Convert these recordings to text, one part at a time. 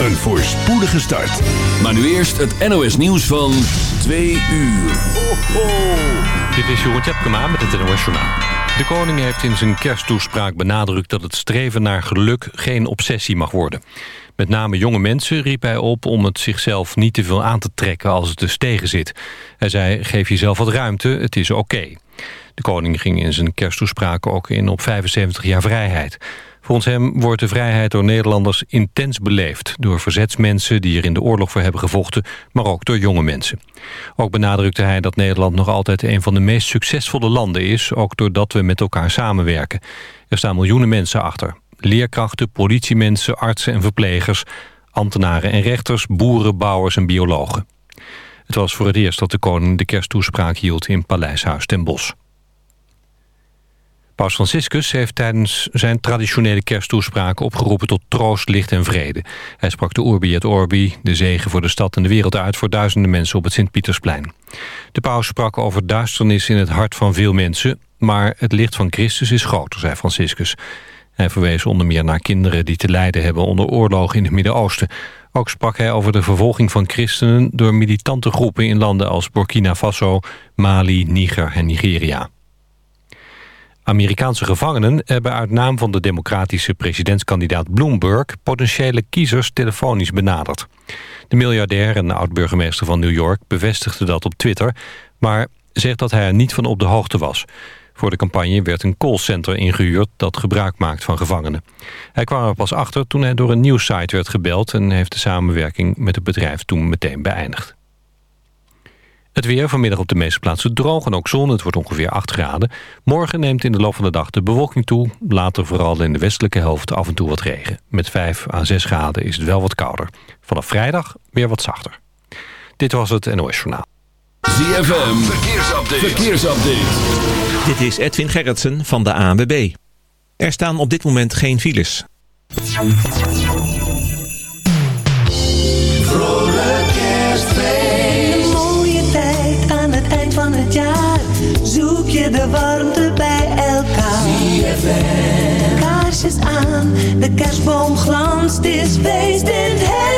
een voorspoedige start. Maar nu eerst het NOS nieuws van 2 uur. Ho, ho. Dit is Jeroen Tjepkema met het NOS Journaal. De koning heeft in zijn kersttoespraak benadrukt dat het streven naar geluk geen obsessie mag worden. Met name jonge mensen riep hij op om het zichzelf niet te veel aan te trekken als het dus tegen zit. Hij zei, geef jezelf wat ruimte, het is oké. De koning ging in zijn kersttoespraak ook in op 75 jaar vrijheid. Volgens hem wordt de vrijheid door Nederlanders intens beleefd... door verzetsmensen die er in de oorlog voor hebben gevochten... maar ook door jonge mensen. Ook benadrukte hij dat Nederland nog altijd een van de meest succesvolle landen is... ook doordat we met elkaar samenwerken. Er staan miljoenen mensen achter. Leerkrachten, politiemensen, artsen en verplegers... ambtenaren en rechters, boeren, bouwers en biologen. Het was voor het eerst dat de koning de kersttoespraak hield in Paleishuis ten Bosch. Paus Franciscus heeft tijdens zijn traditionele kersttoespraak opgeroepen tot troost, licht en vrede. Hij sprak de Urbi et Orbi, de zegen voor de stad en de wereld uit voor duizenden mensen op het Sint-Pietersplein. De paus sprak over duisternis in het hart van veel mensen, maar het licht van Christus is groter, zei Franciscus. Hij verwees onder meer naar kinderen die te lijden hebben onder oorlogen in het Midden-Oosten. Ook sprak hij over de vervolging van christenen door militante groepen in landen als Burkina Faso, Mali, Niger en Nigeria. Amerikaanse gevangenen hebben uit naam van de democratische presidentskandidaat Bloomberg potentiële kiezers telefonisch benaderd. De miljardair en oud-burgemeester van New York bevestigde dat op Twitter, maar zegt dat hij er niet van op de hoogte was. Voor de campagne werd een callcenter ingehuurd dat gebruik maakt van gevangenen. Hij kwam er pas achter toen hij door een nieuwssite werd gebeld... en heeft de samenwerking met het bedrijf toen meteen beëindigd. Het weer vanmiddag op de meeste plaatsen droog en ook zon. Het wordt ongeveer 8 graden. Morgen neemt in de loop van de dag de bewolking toe. Later vooral in de westelijke helft af en toe wat regen. Met 5 à 6 graden is het wel wat kouder. Vanaf vrijdag weer wat zachter. Dit was het NOS Journaal. ZFM, verkeersupdate. verkeersupdate. Dit is Edwin Gerritsen van de ANWB. Er staan op dit moment geen files. Zoek je de warmte bij elkaar. Kaarsjes aan, de kerstboom glanst, is feest in het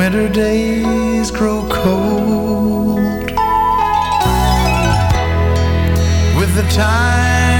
Winter days grow cold. With the time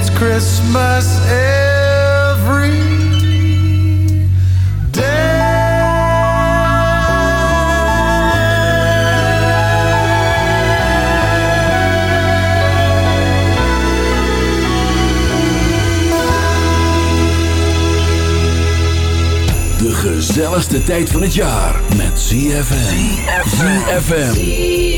it's Christmas every De gezelligste tijd van het jaar met ZFM. ZFM.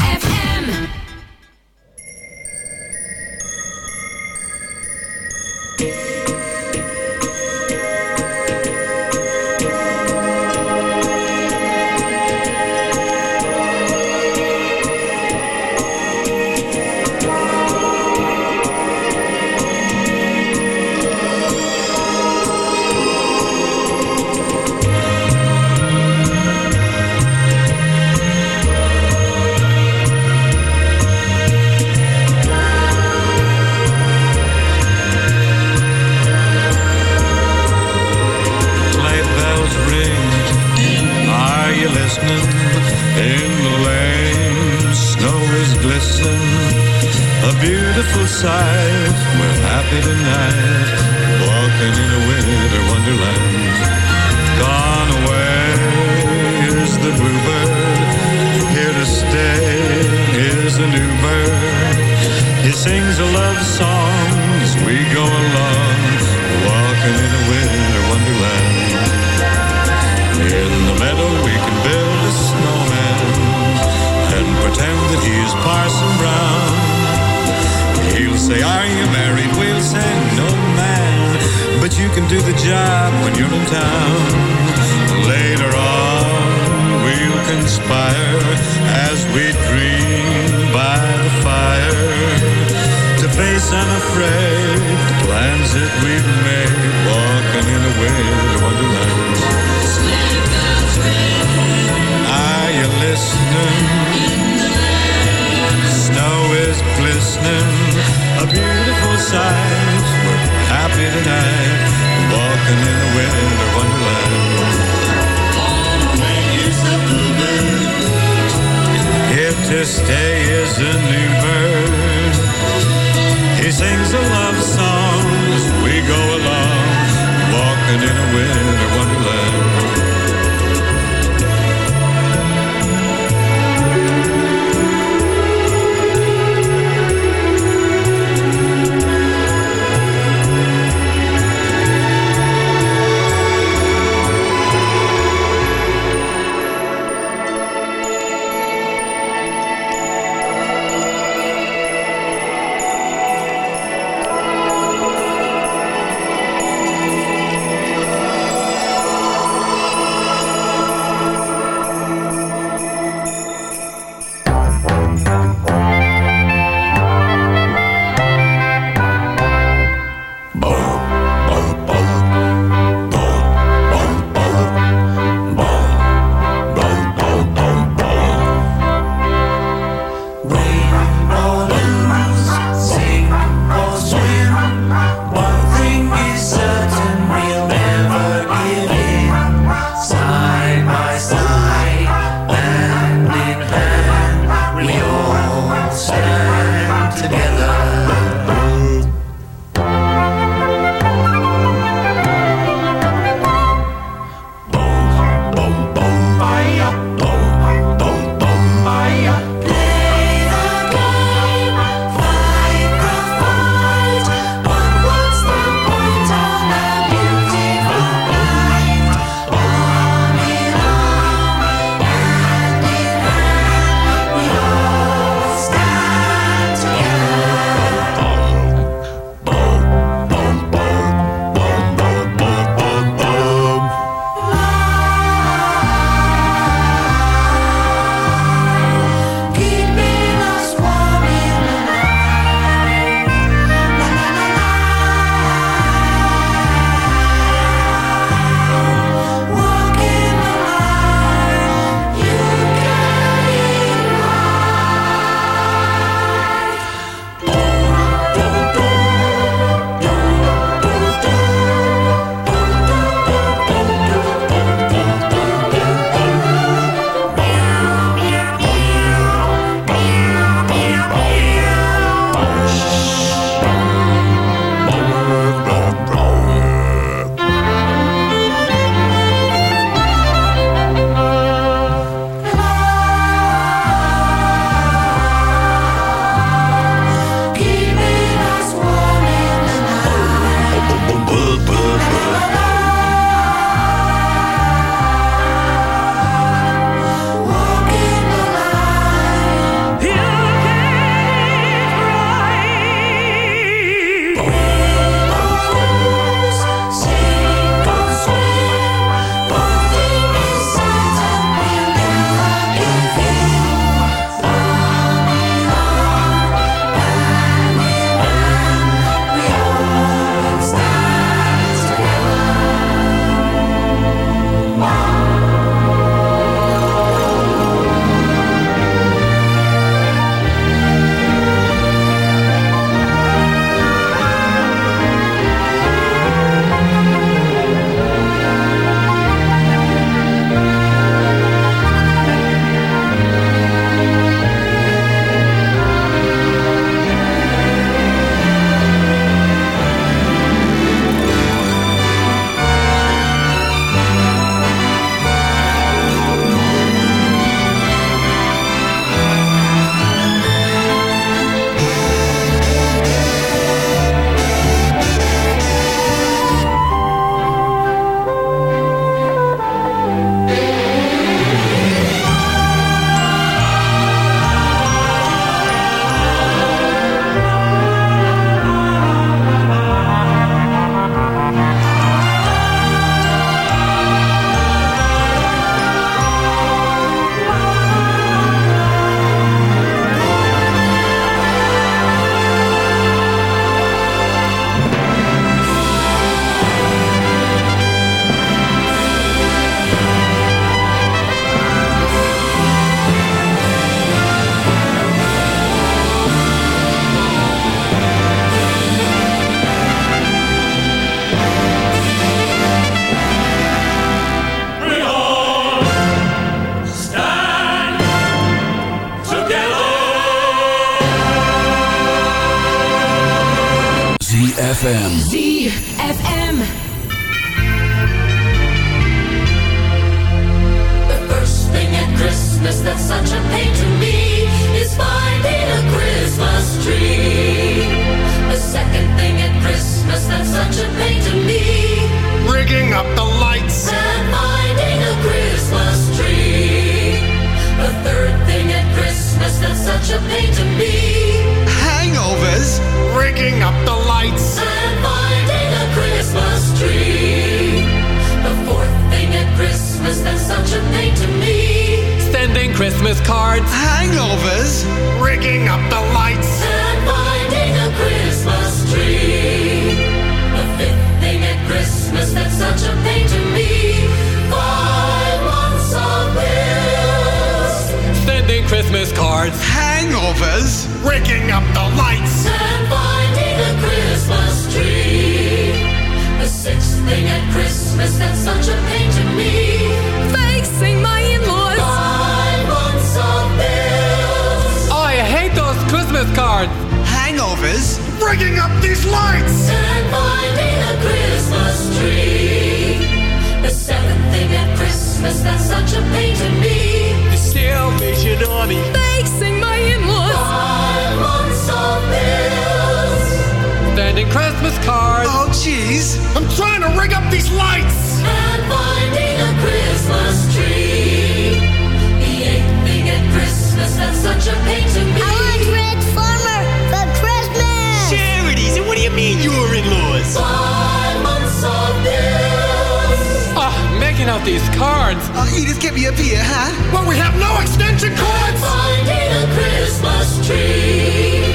out these cards. Oh, you just get me up here, huh? Well, we have no extension cords. finding a Christmas tree.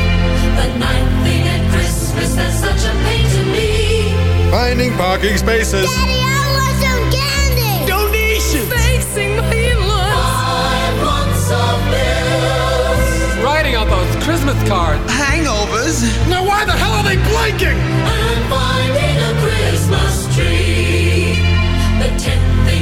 The ninth thing at Christmas that's such a pain to me. Finding parking spaces. Daddy, I want some candy. Donations. Facing my in-laws. Five months of bills Writing out those Christmas cards. Hangovers. Now why the hell are they blinking? and finding a Christmas tree. The tenth thing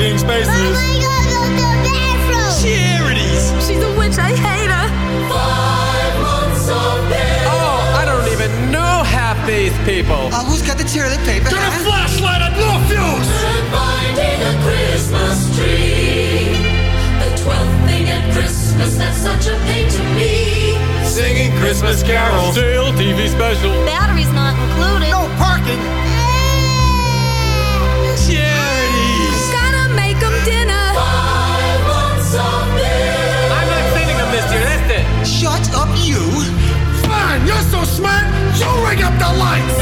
No parking spaces. Mama, you gotta the bathroom. Charities. She's a witch. I hate her. Five months of bills Oh, I don't even know half these people. Uh, who's got the toilet paper? Get a flashlight at no fuse. and finding a Christmas tree. The twelfth thing at Christmas that's such a pain to me. Singing Christmas carols. Stale TV special. Battery's not included. No parking. Dinner. Five months of bills I'm not sending them this year, that's it. Shut up, you. Fine, you're so smart. You ring up the lights.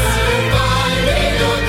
and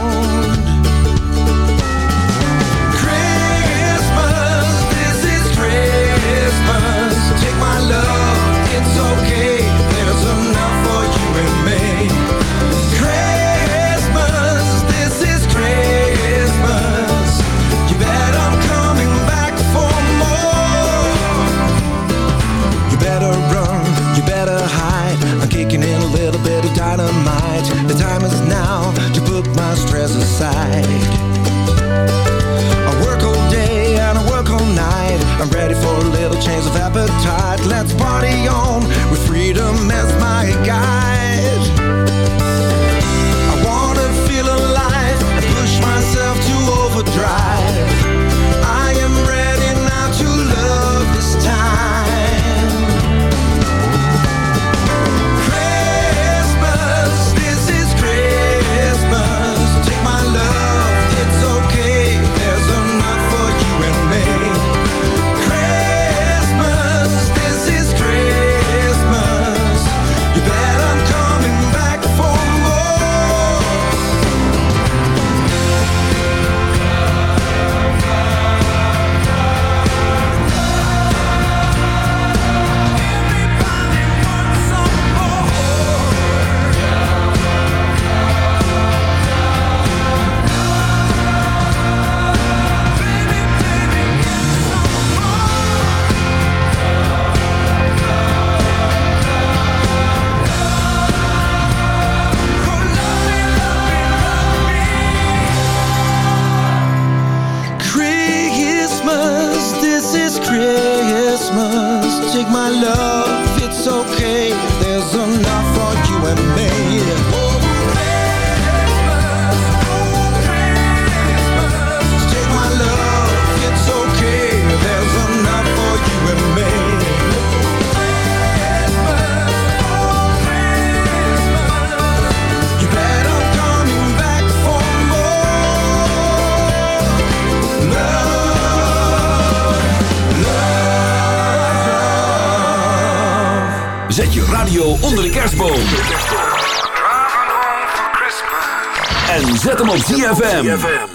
The time is now to put my stress aside. I work all day and I work all night. I'm ready for a little change of appetite. Let's party on with zet hem op ZFM.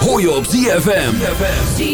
Hoor je op. ZFM.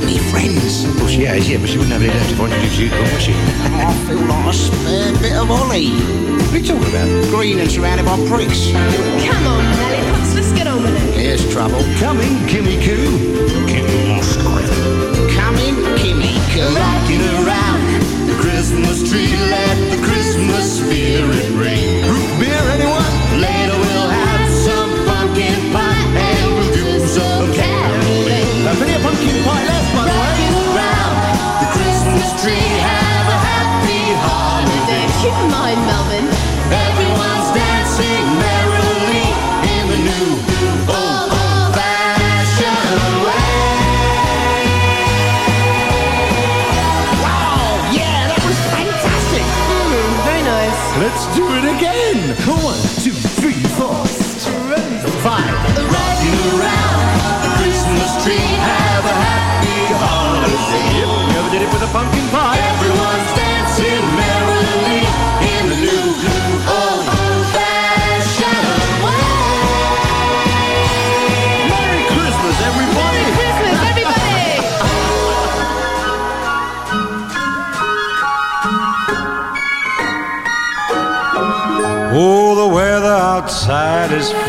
Hasn't she friends? Well, she has, yeah, but she wouldn't have any left if I introduced you to her, would she? I feel like a spare bit of Ollie. What are you talking about? Green and surrounded by pricks. Come on, Lollipops, let's get on with it. Here's trouble. Coming, Kimmy Coo. Kimmy Moscow. Coming, Kimmy, Coo. Rocking around the Christmas tree, let the Christmas spirit ring. Root beer, anyone? Later we'll have some pumpkin pie Keep in mind, Melvin. Everyone's dancing merrily in the new old fashioned way. Wow, yeah, that was fantastic. Mm, very nice. Let's do it again. One, two, three, four, five. Rocking around the Christmas tree, have a happy holiday. Yep, you ever did it with a pumpkin pie?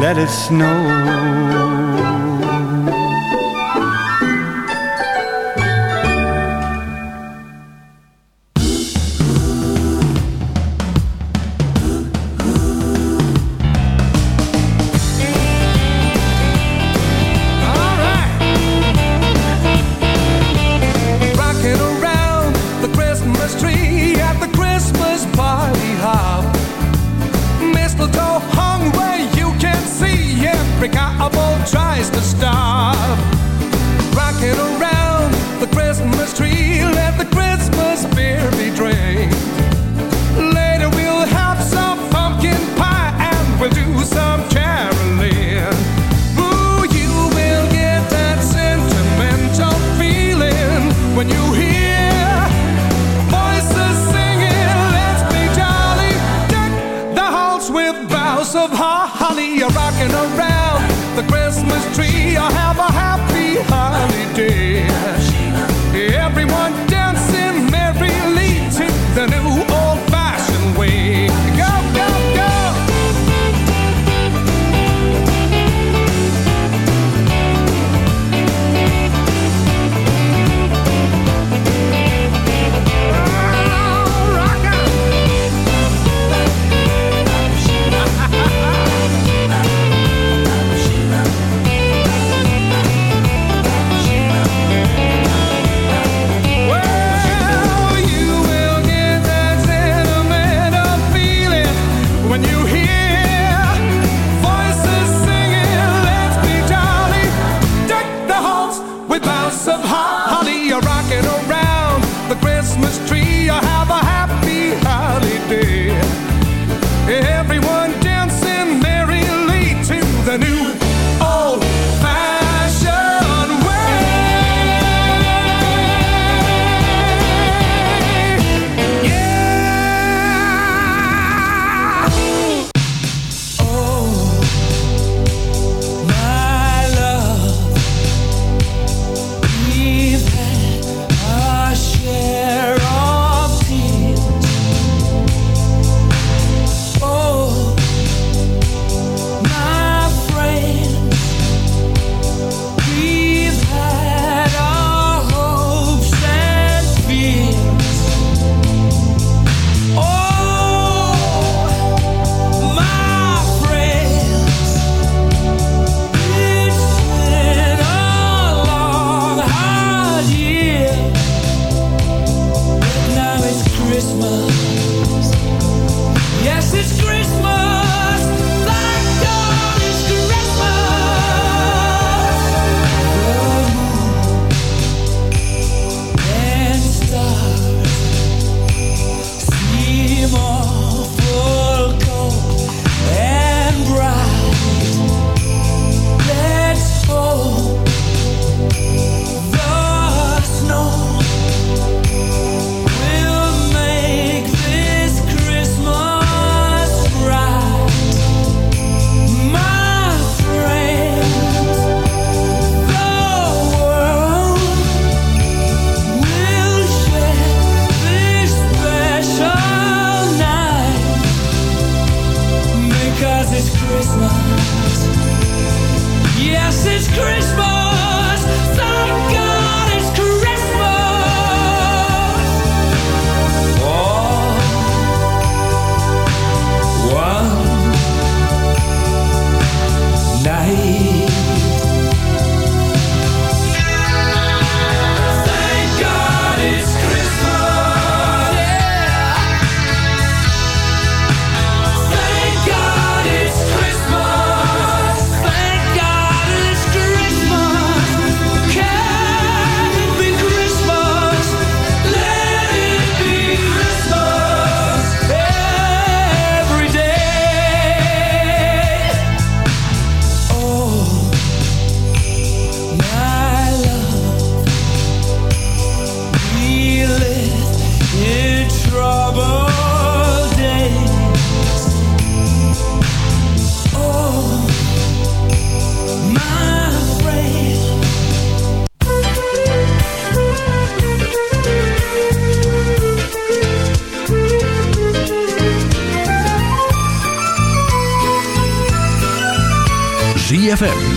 let it snow.